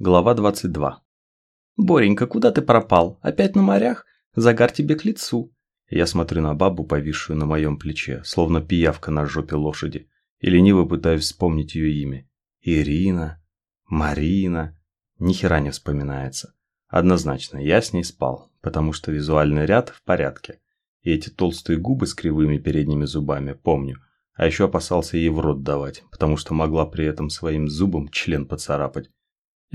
Глава 22. «Боренька, куда ты пропал? Опять на морях? Загар тебе к лицу». Я смотрю на бабу, повисшую на моем плече, словно пиявка на жопе лошади, и лениво пытаюсь вспомнить ее имя. Ирина, Марина. Ни хера не вспоминается. Однозначно, я с ней спал, потому что визуальный ряд в порядке. И эти толстые губы с кривыми передними зубами помню. А еще опасался ей в рот давать, потому что могла при этом своим зубом член поцарапать.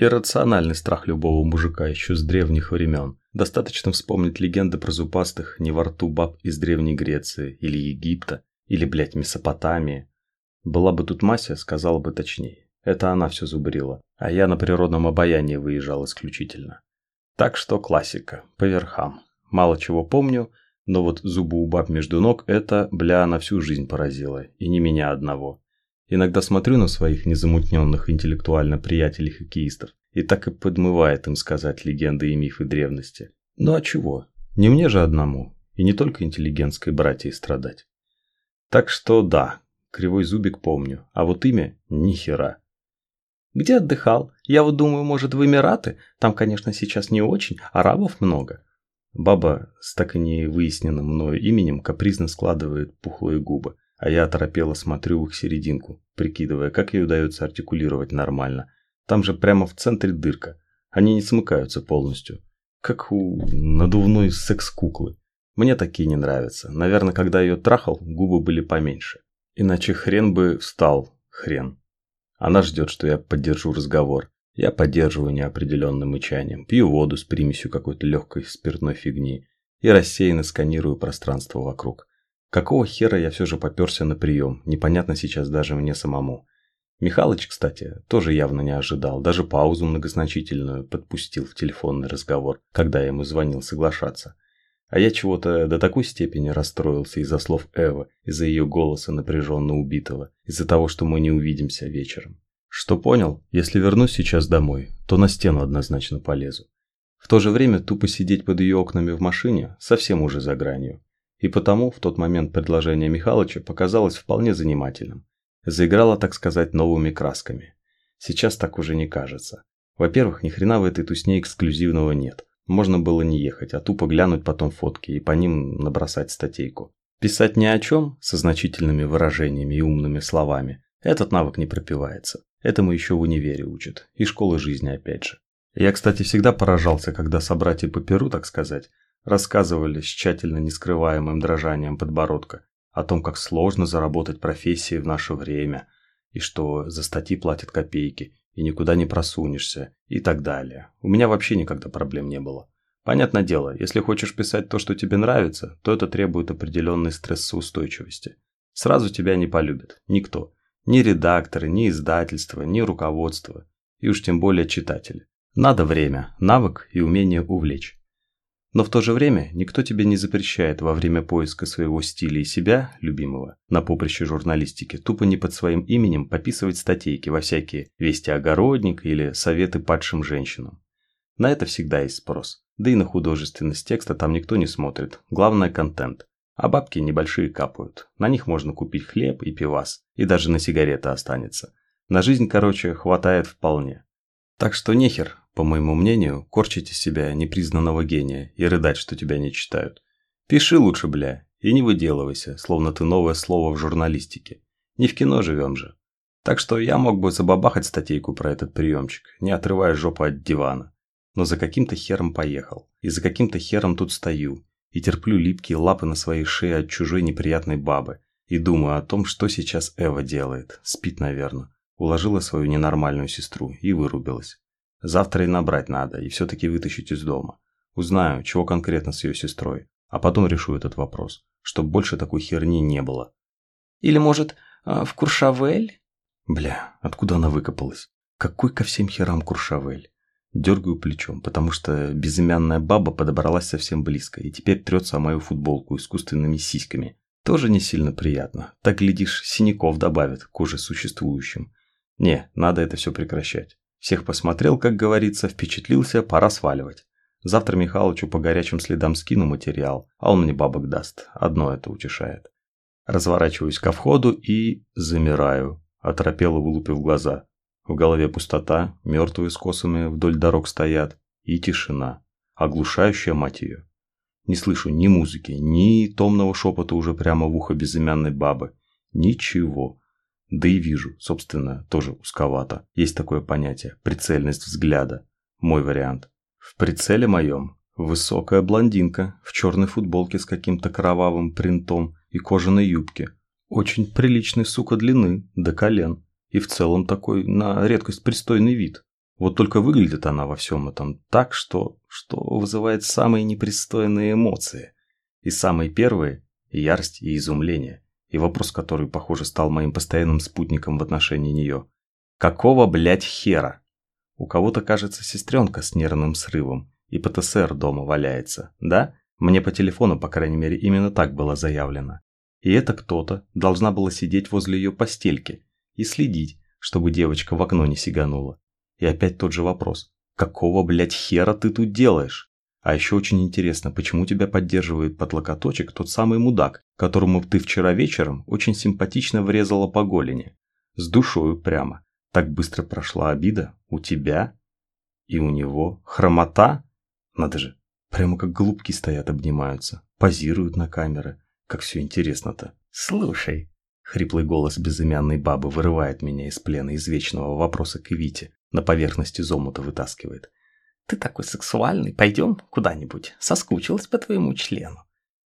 Иррациональный страх любого мужика еще с древних времен. Достаточно вспомнить легенды про зубастых не во рту баб из Древней Греции или Египта, или, блядь, Месопотамии. Была бы тут Мася, сказала бы точнее. Это она все зубрила, а я на природном обаянии выезжал исключительно. Так что классика, по верхам. Мало чего помню, но вот зубы у баб между ног – это, бля, на всю жизнь поразило, и не меня одного. Иногда смотрю на своих незамутненных интеллектуально приятелей-хоккеистов и так и подмывает им сказать легенды и мифы древности. Ну а чего? Не мне же одному, и не только интеллигентской братьей страдать. Так что да, кривой зубик помню, а вот имя – ни хера. Где отдыхал? Я вот думаю, может, в Эмираты? Там, конечно, сейчас не очень, арабов много. Баба с так и не выясненным мною именем капризно складывает пухлые губы а я оторопело смотрю в их серединку, прикидывая, как ей удается артикулировать нормально. Там же прямо в центре дырка. Они не смыкаются полностью. Как у надувной секс-куклы. Мне такие не нравятся. Наверное, когда ее трахал, губы были поменьше. Иначе хрен бы встал. Хрен. Она ждет, что я поддержу разговор. Я поддерживаю неопределенным мычанием, пью воду с примесью какой-то легкой спиртной фигни и рассеянно сканирую пространство вокруг. Какого хера я все же поперся на прием, непонятно сейчас даже мне самому. Михалыч, кстати, тоже явно не ожидал, даже паузу многозначительную подпустил в телефонный разговор, когда я ему звонил соглашаться. А я чего-то до такой степени расстроился из-за слов Эвы, из-за ее голоса напряженно убитого, из-за того, что мы не увидимся вечером. Что понял, если вернусь сейчас домой, то на стену однозначно полезу. В то же время тупо сидеть под ее окнами в машине совсем уже за гранью. И потому в тот момент предложение Михалыча показалось вполне занимательным. Заиграло, так сказать, новыми красками. Сейчас так уже не кажется. Во-первых, ни хрена в этой тусне эксклюзивного нет. Можно было не ехать, а тупо глянуть потом фотки и по ним набросать статейку. Писать ни о чем, со значительными выражениями и умными словами, этот навык не пропивается. Этому еще в универе учат. И школы жизни опять же. Я, кстати, всегда поражался, когда собратья по перу, так сказать, рассказывали с тщательно нескрываемым дрожанием подбородка о том, как сложно заработать профессии в наше время, и что за статьи платят копейки, и никуда не просунешься, и так далее. У меня вообще никогда проблем не было. Понятное дело, если хочешь писать то, что тебе нравится, то это требует определенной стрессоустойчивости. Сразу тебя не полюбит. Никто. Ни редакторы, ни издательство, ни руководство. И уж тем более читатели. Надо время, навык и умение увлечь. Но в то же время никто тебе не запрещает во время поиска своего стиля и себя, любимого, на поприще журналистики, тупо не под своим именем пописывать статейки во всякие «Вести огородник» или «Советы падшим женщинам». На это всегда есть спрос. Да и на художественность текста там никто не смотрит. Главное – контент. А бабки небольшие капают. На них можно купить хлеб и пивас. И даже на сигареты останется. На жизнь, короче, хватает вполне. Так что нехер, по моему мнению, корчить из себя непризнанного гения и рыдать, что тебя не читают. Пиши лучше, бля, и не выделывайся, словно ты новое слово в журналистике. Не в кино живем же. Так что я мог бы забабахать статейку про этот приемчик, не отрывая жопу от дивана. Но за каким-то хером поехал. И за каким-то хером тут стою. И терплю липкие лапы на своей шее от чужой неприятной бабы. И думаю о том, что сейчас Эва делает. Спит, наверное. Уложила свою ненормальную сестру и вырубилась. Завтра и набрать надо, и все-таки вытащить из дома. Узнаю, чего конкретно с ее сестрой, а потом решу этот вопрос, чтобы больше такой херни не было. Или, может, а, в Куршавель? Бля, откуда она выкопалась? Какой ко всем херам Куршавель? Дергаю плечом, потому что безымянная баба подобралась совсем близко и теперь трется о мою футболку искусственными сиськами. Тоже не сильно приятно. Так, глядишь, синяков добавит к уже существующим. Не, надо это все прекращать. Всех посмотрел, как говорится, впечатлился, пора сваливать. Завтра Михалычу по горячим следам скину материал, а он мне бабок даст. Одно это утешает. Разворачиваюсь ко входу и замираю, оторопело вылупив глаза. В голове пустота, мертвые с косами вдоль дорог стоят, и тишина, оглушающая мать ее. Не слышу ни музыки, ни томного шепота уже прямо в ухо безымянной бабы. Ничего. Да и вижу, собственно, тоже узковато. Есть такое понятие – прицельность взгляда. Мой вариант. В прицеле моем высокая блондинка в черной футболке с каким-то кровавым принтом и кожаной юбке. Очень приличной, сука, длины, до колен. И в целом такой, на редкость, пристойный вид. Вот только выглядит она во всем этом так, что, что вызывает самые непристойные эмоции. И самые первые – ярость и изумление. И вопрос, который, похоже, стал моим постоянным спутником в отношении нее. Какого, блядь, хера? У кого-то, кажется, сестренка с нервным срывом и ПТСР дома валяется, да? Мне по телефону, по крайней мере, именно так было заявлено. И это кто-то должна была сидеть возле ее постельки и следить, чтобы девочка в окно не сиганула. И опять тот же вопрос. Какого, блядь, хера ты тут делаешь? А еще очень интересно, почему тебя поддерживает под локоточек тот самый мудак, которому ты вчера вечером очень симпатично врезала по голени. С душою прямо. Так быстро прошла обида у тебя и у него. Хромота? Надо же, прямо как голубки стоят, обнимаются, позируют на камеры. Как все интересно-то. Слушай, Хриплый голос безымянной бабы вырывает меня из плена извечного вопроса к Вите, на поверхности зомута вытаскивает. «Ты такой сексуальный, пойдем куда-нибудь, соскучилась по твоему члену».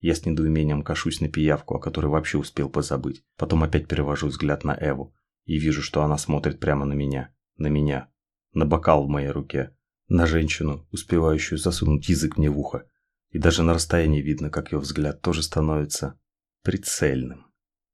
Я с недоумением кашусь на пиявку, о которой вообще успел позабыть. Потом опять перевожу взгляд на Эву и вижу, что она смотрит прямо на меня. На меня. На бокал в моей руке. На женщину, успевающую засунуть язык мне в ухо. И даже на расстоянии видно, как ее взгляд тоже становится прицельным.